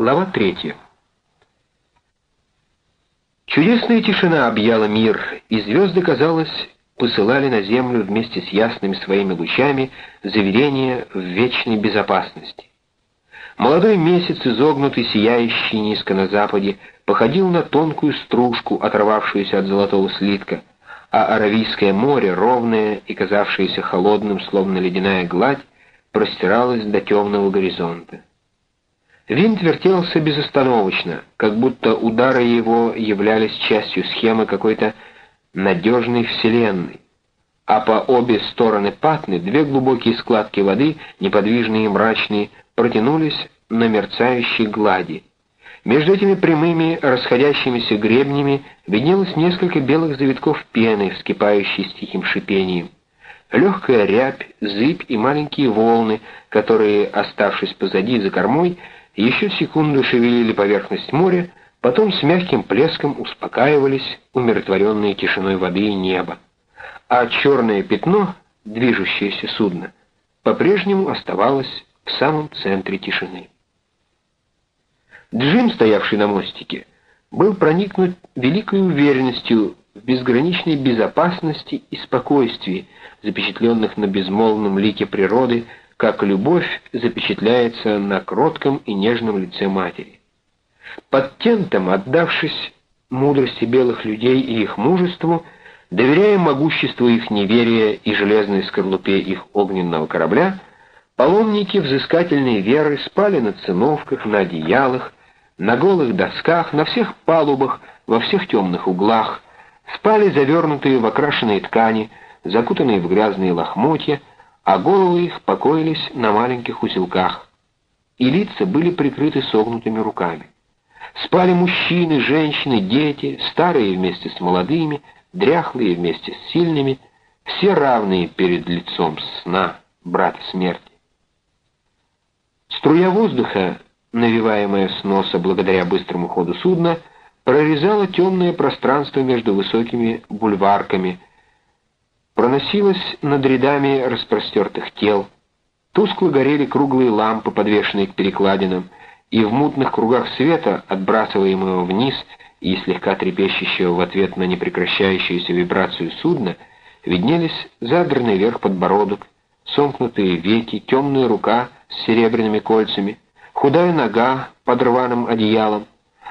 Глава третья. Чудесная тишина объяла мир, и звезды, казалось, посылали на землю вместе с ясными своими лучами заверение в вечной безопасности. Молодой месяц, изогнутый, сияющий низко на западе, походил на тонкую стружку, оторвавшуюся от золотого слитка, а Аравийское море, ровное и казавшееся холодным, словно ледяная гладь, простиралось до темного горизонта. Винт вертелся безостановочно, как будто удары его являлись частью схемы какой-то надежной вселенной, а по обе стороны патны две глубокие складки воды, неподвижные и мрачные, протянулись на мерцающей глади. Между этими прямыми расходящимися гребнями виднелось несколько белых завитков пены, вскипающей с тихим шипением. Легкая рябь, зыбь и маленькие волны, которые, оставшись позади за кормой, еще секунду шевелили поверхность моря, потом с мягким плеском успокаивались, умиротворенные тишиной воды и неба. А черное пятно, движущееся судно, по-прежнему оставалось в самом центре тишины. Джим, стоявший на мостике, был проникнут великой уверенностью в безграничной безопасности и спокойствии, запечатленных на безмолвном лике природы, как любовь запечатляется на кротком и нежном лице матери. Под тентом, отдавшись мудрости белых людей и их мужеству, доверяя могуществу их неверия и железной скорлупе их огненного корабля, паломники взыскательной веры спали на циновках, на одеялах, на голых досках, на всех палубах, во всех темных углах, спали завернутые в окрашенные ткани, закутанные в грязные лохмотья, а головы их покоились на маленьких узелках, и лица были прикрыты согнутыми руками. Спали мужчины, женщины, дети, старые вместе с молодыми, дряхлые вместе с сильными, все равные перед лицом сна, брата смерти. Струя воздуха, навиваемая с носа благодаря быстрому ходу судна, прорезала темное пространство между высокими бульварками, проносилась над рядами распростертых тел, тускло горели круглые лампы, подвешенные к перекладинам, и в мутных кругах света, отбрасываемого вниз и слегка трепещущего в ответ на непрекращающуюся вибрацию судна, виднелись задранный вверх подбородок, сомкнутые веки, темная рука с серебряными кольцами, худая нога под рваным одеялом,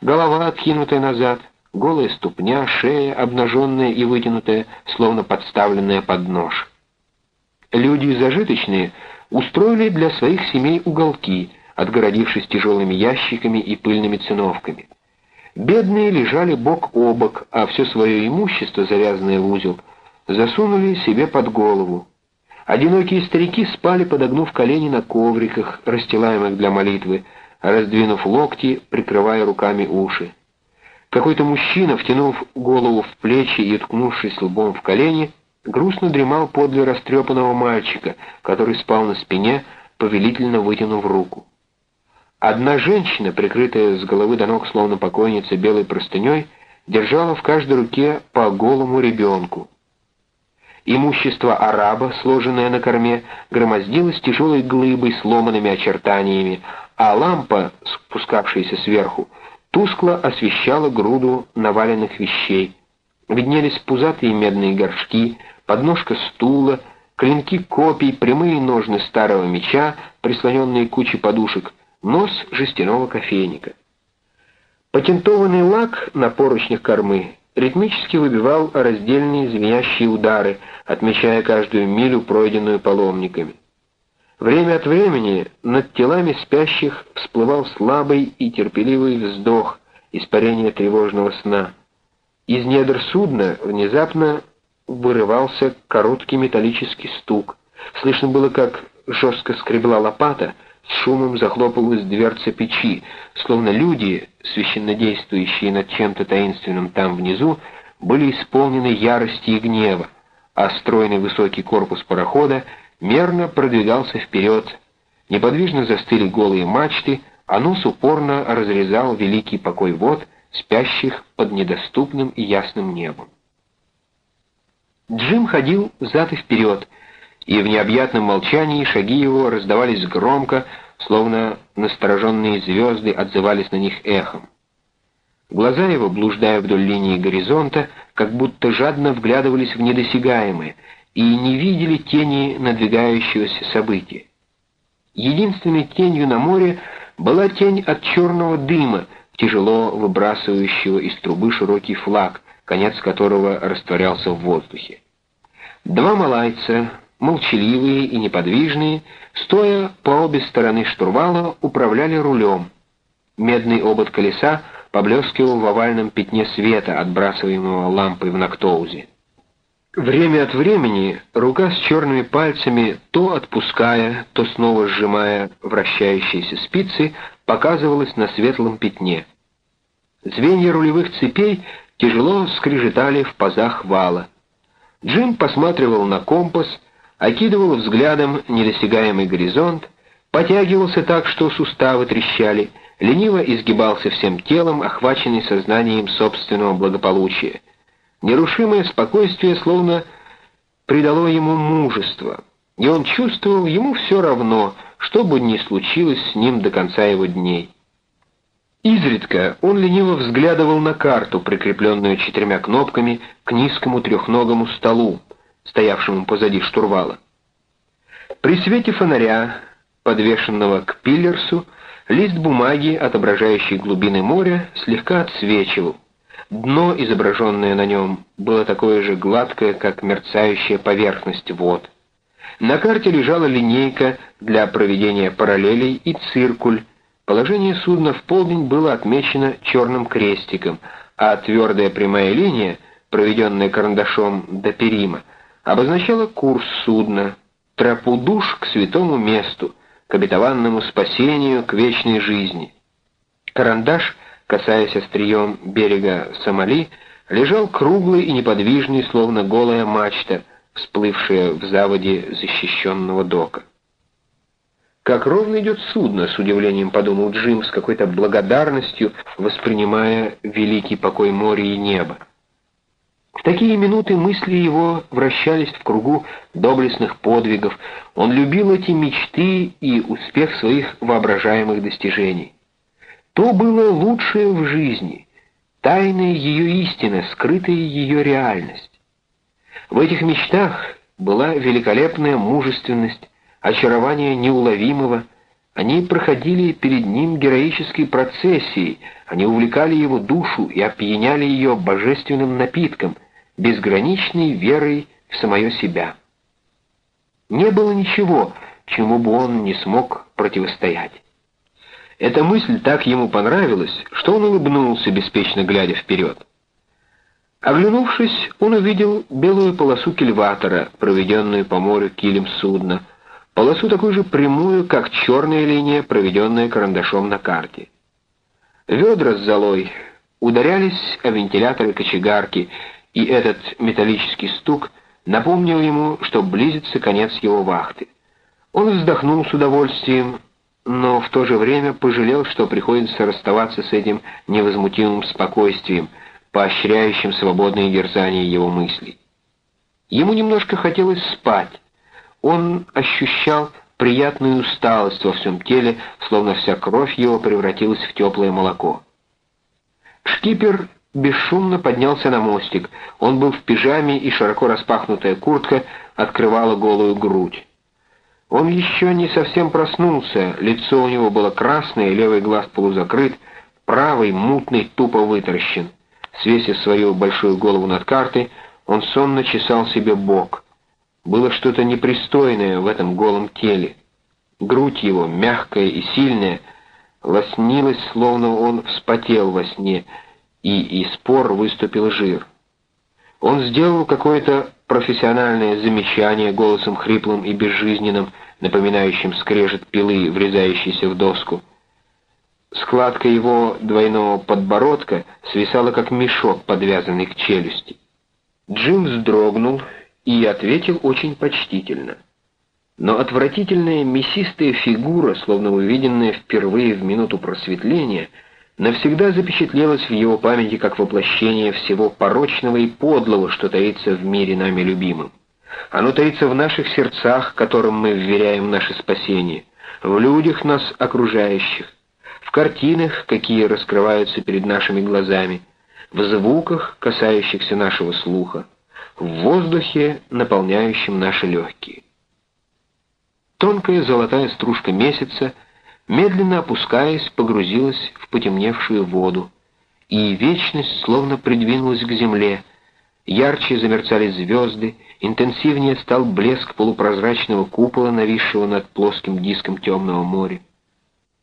голова откинутая назад, голая ступня, шея обнаженная и вытянутая, словно подставленная под нож. Люди зажиточные устроили для своих семей уголки — отгородившись тяжелыми ящиками и пыльными циновками. Бедные лежали бок о бок, а все свое имущество, завязанное в узел, засунули себе под голову. Одинокие старики спали, подогнув колени на ковриках, расстилаемых для молитвы, раздвинув локти, прикрывая руками уши. Какой-то мужчина, втянув голову в плечи и уткнувшись лбом в колени, грустно дремал подле растрепанного мальчика, который спал на спине, повелительно вытянув руку. Одна женщина, прикрытая с головы до ног словно покойница белой простыней, держала в каждой руке по голому ребенку. Имущество араба, сложенное на корме, громоздилось тяжелой глыбой с ломанными очертаниями, а лампа, спускавшаяся сверху, тускло освещала груду наваленных вещей. Виднелись пузатые медные горшки, подножка стула, клинки копий, прямые ножны старого меча, прислоненные к куче подушек — нос жестяного кофейника. Патентованный лак на поручнях кормы ритмически выбивал раздельные звенящие удары, отмечая каждую милю, пройденную паломниками. Время от времени над телами спящих всплывал слабый и терпеливый вздох, испарение тревожного сна. Из недр судна внезапно вырывался короткий металлический стук. Слышно было, как жестко скребла лопата — с шумом захлопалась дверца печи, словно люди, священнодействующие над чем-то таинственным там внизу, были исполнены ярости и гнева, а стройный высокий корпус парохода мерно продвигался вперед. Неподвижно застыли голые мачты, а нос упорно разрезал великий покой вод, спящих под недоступным и ясным небом. Джим ходил взад и вперед, и в необъятном молчании шаги его раздавались громко, словно настороженные звезды отзывались на них эхом. Глаза его, блуждая вдоль линии горизонта, как будто жадно вглядывались в недосягаемое и не видели тени надвигающегося события. Единственной тенью на море была тень от черного дыма, тяжело выбрасывающего из трубы широкий флаг, конец которого растворялся в воздухе. Два малайца, молчаливые и неподвижные, стоя по обе стороны штурвала, управляли рулем. Медный обод колеса поблескивал в овальном пятне света, отбрасываемого лампой в Нактоузе. Время от времени рука с черными пальцами, то отпуская, то снова сжимая вращающиеся спицы, показывалась на светлом пятне. Звенья рулевых цепей тяжело скрежетали в пазах вала. Джим посматривал на компас, окидывал взглядом недосягаемый горизонт, потягивался так, что суставы трещали, лениво изгибался всем телом, охваченный сознанием собственного благополучия. Нерушимое спокойствие словно придало ему мужество, и он чувствовал, ему все равно, что бы ни случилось с ним до конца его дней. Изредка он лениво взглядывал на карту, прикрепленную четырьмя кнопками к низкому трехногому столу, стоявшему позади штурвала. При свете фонаря, подвешенного к пиллерсу, лист бумаги, отображающий глубины моря, слегка отсвечивал. Дно, изображенное на нем, было такое же гладкое, как мерцающая поверхность вод. На карте лежала линейка для проведения параллелей и циркуль, Положение судна в полдень было отмечено черным крестиком, а твердая прямая линия, проведенная карандашом до перима, обозначала курс судна, тропу душ к святому месту, к обетованному спасению, к вечной жизни. Карандаш, касаясь острием берега Сомали, лежал круглый и неподвижный, словно голая мачта, всплывшая в заводе защищенного дока. Как ровно идет судно, с удивлением подумал Джим, с какой-то благодарностью воспринимая великий покой моря и неба. В такие минуты мысли его вращались в кругу доблестных подвигов. Он любил эти мечты и успех своих воображаемых достижений. То было лучшее в жизни, тайная ее истина, скрытая ее реальность. В этих мечтах была великолепная мужественность, очарования неуловимого, они проходили перед ним героической процессией, они увлекали его душу и опьяняли ее божественным напитком, безграничной верой в самое себя. Не было ничего, чему бы он не смог противостоять. Эта мысль так ему понравилась, что он улыбнулся, беспечно глядя вперед. Оглянувшись, он увидел белую полосу кильватора, проведенную по морю килем судна, полосу такую же прямую, как черная линия, проведенная карандашом на карте. Ведра с золой ударялись о вентиляторы кочегарки, и этот металлический стук напомнил ему, что близится конец его вахты. Он вздохнул с удовольствием, но в то же время пожалел, что приходится расставаться с этим невозмутимым спокойствием, поощряющим свободные дерзания его мыслей. Ему немножко хотелось спать, он ощущал приятную усталость во всем теле, словно вся кровь его превратилась в теплое молоко. Шкипер бесшумно поднялся на мостик. Он был в пижаме, и широко распахнутая куртка открывала голую грудь. Он еще не совсем проснулся, лицо у него было красное, левый глаз полузакрыт, правый, мутный, тупо вытаращен. Свесив свою большую голову над картой, он сонно чесал себе бок — было что-то непристойное в этом голом теле. Грудь его, мягкая и сильная, лоснилась, словно он вспотел во сне, и из пор выступил жир. Он сделал какое-то профессиональное замечание голосом хриплым и безжизненным, напоминающим скрежет пилы, врезающейся в доску. Складка его двойного подбородка свисала, как мешок, подвязанный к челюсти. Джим вздрогнул и ответил очень почтительно. Но отвратительная мясистая фигура, словно увиденная впервые в минуту просветления, навсегда запечатлелась в его памяти как воплощение всего порочного и подлого, что таится в мире нами любимым. Оно таится в наших сердцах, которым мы вверяем наше спасение. в людях нас окружающих, в картинах, какие раскрываются перед нашими глазами, в звуках, касающихся нашего слуха, в воздухе, наполняющем наши легкие. Тонкая золотая стружка месяца, медленно опускаясь, погрузилась в потемневшую воду, и вечность словно придвинулась к земле, ярче замерцали звезды, интенсивнее стал блеск полупрозрачного купола, нависшего над плоским диском темного моря.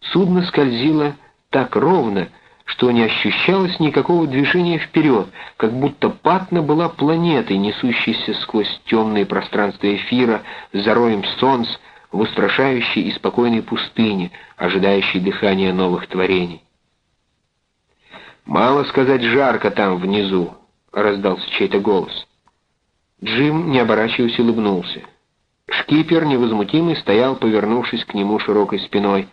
Судно скользило так ровно, что не ощущалось никакого движения вперед, как будто Патна была планетой, несущейся сквозь темные пространства эфира, за роем солнц, в устрашающей и спокойной пустыне, ожидающей дыхания новых творений. «Мало сказать, жарко там внизу», — раздался чей-то голос. Джим, не оборачиваясь, улыбнулся. Шкипер, невозмутимый, стоял, повернувшись к нему широкой спиной.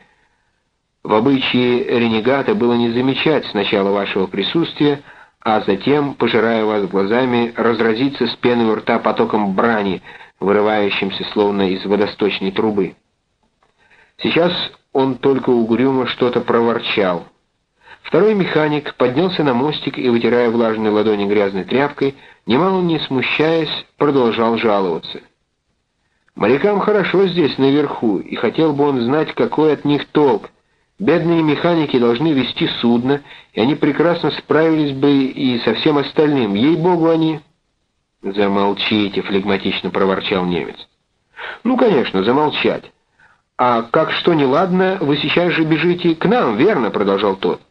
«В обычае ренегата было не замечать сначала вашего присутствия, а затем, пожирая вас глазами, разразиться с пены у рта потоком брани, вырывающимся словно из водосточной трубы. Сейчас он только угрюмо что-то проворчал. Второй механик поднялся на мостик и, вытирая влажные ладони грязной тряпкой, немало не смущаясь, продолжал жаловаться. Морякам хорошо здесь наверху, и хотел бы он знать, какой от них толк. Бедные механики должны вести судно, и они прекрасно справились бы и со всем остальным. Ей-богу, они... «Замолчите», — флегматично проворчал немец. «Ну, конечно, замолчать. А как что неладно, вы сейчас же бежите к нам, верно?» — продолжал тот.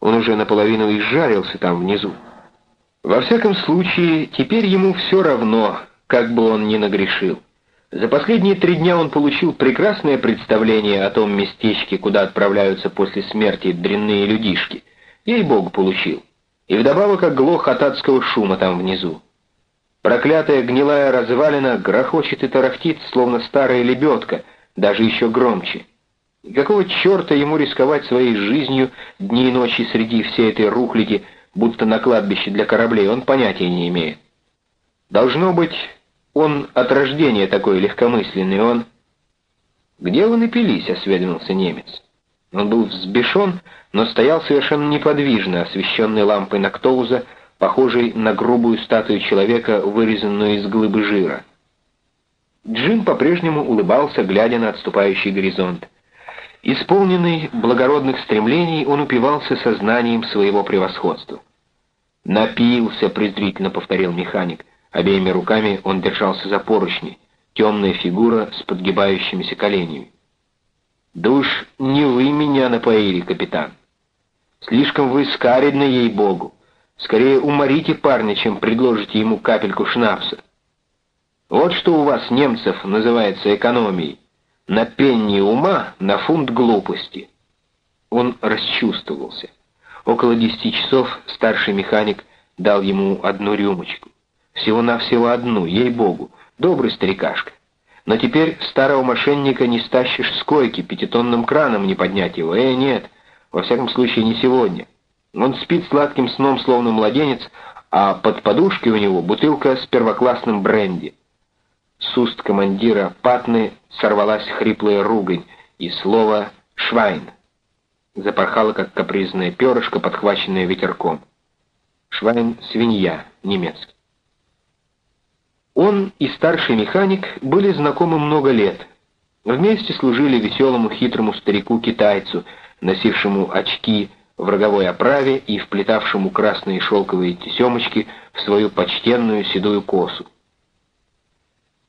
Он уже наполовину изжарился там внизу. Во всяком случае, теперь ему все равно, как бы он ни нагрешил. За последние три дня он получил прекрасное представление о том местечке, куда отправляются после смерти дрянные людишки. Ей-богу, получил. И вдобавок оглох от адского шума там внизу. Проклятая гнилая развалина грохочет и тарахтит, словно старая лебедка, даже еще громче. И какого черта ему рисковать своей жизнью дни и ночи среди всей этой рухляди, будто на кладбище для кораблей, он понятия не имеет. Должно быть, он от рождения такой легкомысленный, он... «Где вы напились?» — осведомился немец. Он был взбешен, но стоял совершенно неподвижно, освещенный лампой Нактоуза, похожий на грубую статую человека, вырезанную из глыбы жира. Джим по-прежнему улыбался, глядя на отступающий горизонт. Исполненный благородных стремлений, он упивался сознанием своего превосходства. «Напился», — презрительно повторил механик. Обеими руками он держался за поручни, темная фигура с подгибающимися коленями. «Да уж не вы меня напоили, капитан. Слишком вы скаридны, ей-богу. Скорее уморите парня, чем предложите ему капельку шнапса. Вот что у вас, немцев, называется экономией. На пенни ума, на фунт глупости. Он расчувствовался. Около десяти часов старший механик дал ему одну рюмочку. Всего-навсего одну, ей-богу, добрый старикашка. Но теперь старого мошенника не стащишь с койки, пятитонным краном не поднять его. Э, нет, во всяком случае не сегодня. Он спит сладким сном, словно младенец, а под подушкой у него бутылка с первоклассным бренди. С уст командира Патны сорвалась хриплая ругань, и слово «швайн» запорхало, как капризное перышко, подхваченное ветерком. Швайн — свинья, немецкий. Он и старший механик были знакомы много лет. Вместе служили веселому хитрому старику-китайцу, носившему очки в роговой оправе и вплетавшему красные шелковые тесемочки в свою почтенную седую косу.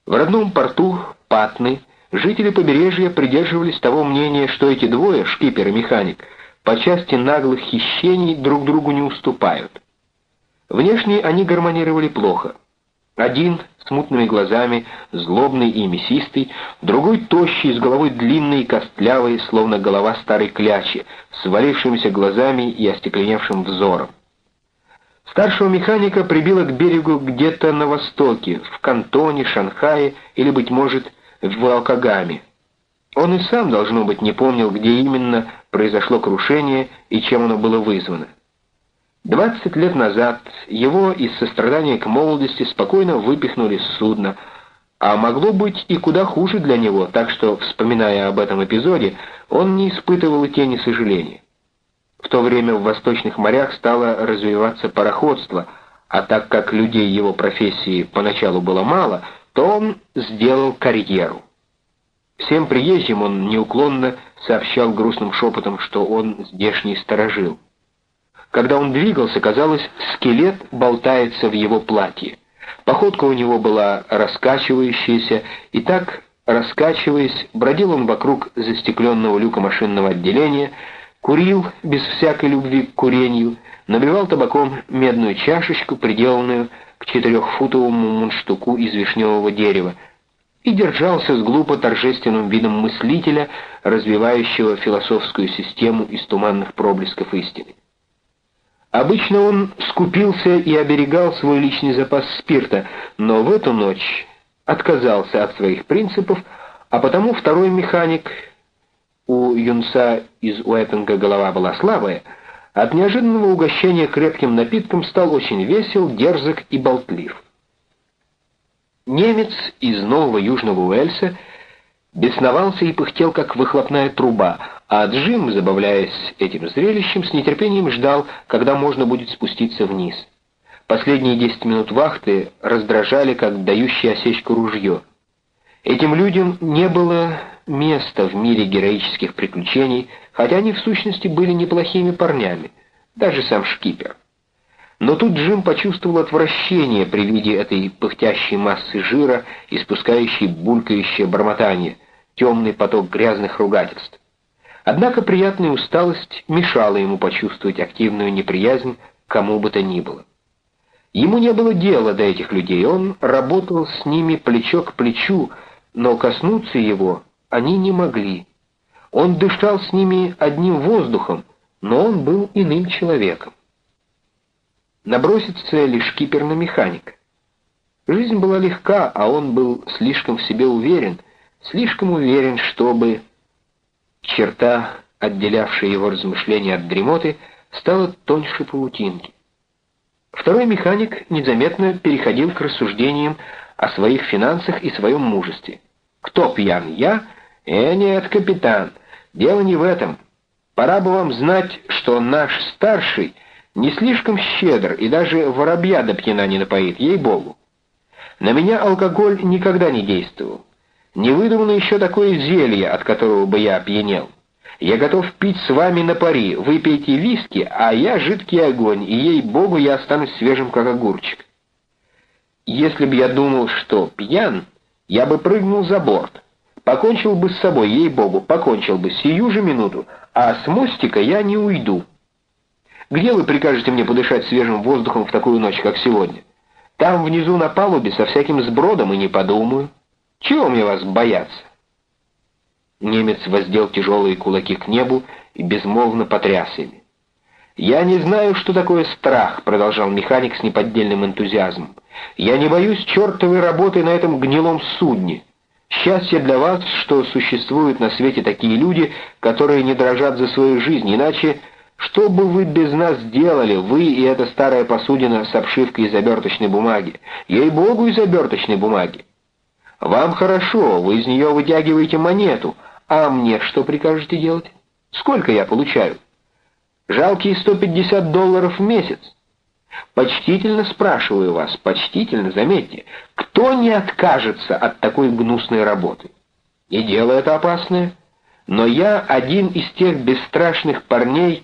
В родном порту Патны жители побережья придерживались того мнения, что эти двое, шкипер и механик, по части наглых хищений друг другу не уступают. Внешне они гармонировали плохо. Один с мутными глазами, злобный и мясистый, другой тощий, с головой длинной и костлявой, словно голова старой клячи, с валившимися глазами и остекленевшим взором. Старшего механика прибило к берегу где-то на востоке, в Кантоне, Шанхае или, быть может, в Алкагаме. Он и сам, должно быть, не помнил, где именно произошло крушение и чем оно было вызвано. Двадцать лет назад его из сострадания к молодости спокойно выпихнули с судна, А могло быть и куда хуже для него, так что, вспоминая об этом эпизоде, он не испытывал и тени сожаления. В то время в восточных морях стало развиваться пароходство, а так как людей его профессии поначалу было мало, то он сделал карьеру. Всем приезжим он неуклонно сообщал грустным шепотом, что он здешний сторожил. Когда он двигался, казалось, скелет болтается в его платье. Походка у него была раскачивающаяся, и так, раскачиваясь, бродил он вокруг застекленного люка машинного отделения, курил без всякой любви к курению, набивал табаком медную чашечку, приделанную четырехфутовому мундштуку из вишневого дерева, и держался с глупо торжественным видом мыслителя, развивающего философскую систему из туманных проблесков истины. Обычно он скупился и оберегал свой личный запас спирта, но в эту ночь отказался от своих принципов, а потому второй механик, у юнца из Уэппинга голова была слабая, от неожиданного угощения крепким напитком стал очень весел, дерзок и болтлив. Немец из Нового Южного Уэльса бесновался и пыхтел, как выхлопная труба, а Джим, забавляясь этим зрелищем, с нетерпением ждал, когда можно будет спуститься вниз. Последние десять минут вахты раздражали, как дающее осечку ружье. Этим людям не было места в мире героических приключений, хотя они в сущности были неплохими парнями, даже сам шкипер. Но тут Джим почувствовал отвращение при виде этой пыхтящей массы жира, испускающей булькающее бормотание, темный поток грязных ругательств. Однако приятная усталость мешала ему почувствовать активную неприязнь кому бы то ни было. Ему не было дела до этих людей, он работал с ними плечо к плечу, но коснуться его они не могли. Он дышал с ними одним воздухом, но он был иным человеком. Набросится лишь кипер на механика. Жизнь была легка, а он был слишком в себе уверен, слишком уверен, чтобы черта, отделявшая его размышления от дремоты, стала тоньше паутинки. Второй механик незаметно переходил к рассуждениям о своих финансах и своем мужестве. Кто пьян, я? Э, нет, капитан, дело не в этом. Пора бы вам знать, что наш старший не слишком щедр и даже воробья до пьяна не напоит, ей-богу. На меня алкоголь никогда не действовал. Не выдумано еще такое зелье, от которого бы я опьянел. Я готов пить с вами на пари, вы пейте виски, а я жидкий огонь, и ей-богу я останусь свежим, как огурчик. Если бы я думал, что пьян, я бы прыгнул за борт. Покончил бы с собой, ей-богу, покончил бы сию же минуту, а с мостика я не уйду. Где вы прикажете мне подышать свежим воздухом в такую ночь, как сегодня? Там внизу на палубе со всяким сбродом и не подумаю. Чего мне вас бояться?» Немец воздел тяжелые кулаки к небу и безмолвно потряс ими. «Я не знаю, что такое страх», — продолжал механик с неподдельным энтузиазмом. «Я не боюсь чертовой работы на этом гнилом судне. Счастье для вас, что существуют на свете такие люди, которые не дрожат за свою жизнь, иначе что бы вы без нас делали, вы и эта старая посудина с обшивкой из оберточной бумаги? Ей-богу, из оберточной бумаги. Вам хорошо, вы из нее вытягиваете монету, а мне что прикажете делать? Сколько я получаю? Жалкие 150 долларов в месяц. Почтительно спрашиваю вас, почтительно, заметьте, кто не откажется от такой гнусной работы? И дело это опасное. Но я один из тех бесстрашных парней,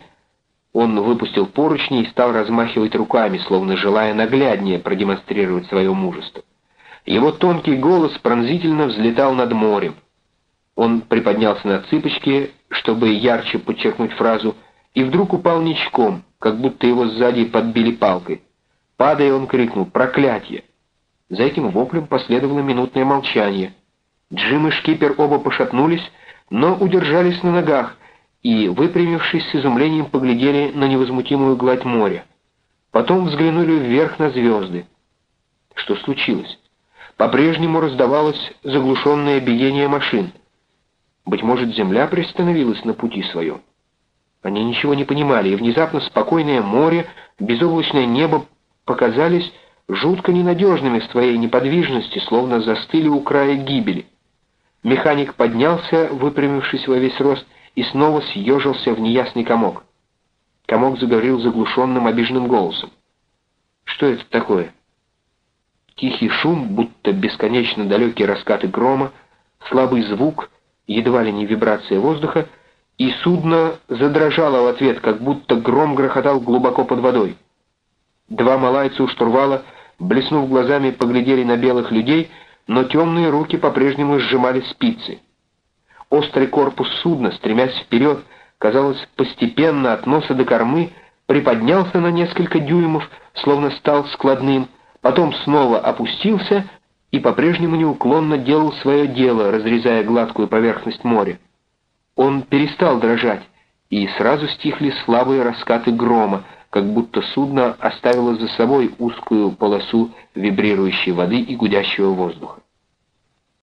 он выпустил поручни и стал размахивать руками, словно желая нагляднее продемонстрировать свое мужество. Его тонкий голос пронзительно взлетал над морем. Он приподнялся на цыпочки, чтобы ярче подчеркнуть фразу, и вдруг упал ничком, как будто его сзади подбили палкой. Падая, он крикнул «Проклятье!». За этим воплем последовало минутное молчание. Джим и шкипер оба пошатнулись, но удержались на ногах и, выпрямившись с изумлением, поглядели на невозмутимую гладь моря. Потом взглянули вверх на звезды. Что случилось? По-прежнему раздавалось заглушенное биение машин. Быть может, земля приостановилась на пути своем. Они ничего не понимали, и внезапно спокойное море, безоблачное небо показались жутко ненадежными в своей неподвижности, словно застыли у края гибели. Механик поднялся, выпрямившись во весь рост, и снова съежился в неясный комок. Комок заговорил заглушенным обиженным голосом. «Что это такое?» Тихий шум, будто бесконечно далекие раскаты грома, слабый звук, едва ли не вибрация воздуха, и судно задрожало в ответ, как будто гром грохотал глубоко под водой. Два малайца у штурвала, блеснув глазами, поглядели на белых людей, но темные руки по-прежнему сжимали спицы. Острый корпус судна, стремясь вперед, казалось, постепенно от носа до кормы, приподнялся на несколько дюймов, словно стал складным, потом снова опустился и по-прежнему неуклонно делал свое дело, разрезая гладкую поверхность моря. Он перестал дрожать, и сразу стихли слабые раскаты грома, как будто судно оставило за собой узкую полосу вибрирующей воды и гудящего воздуха.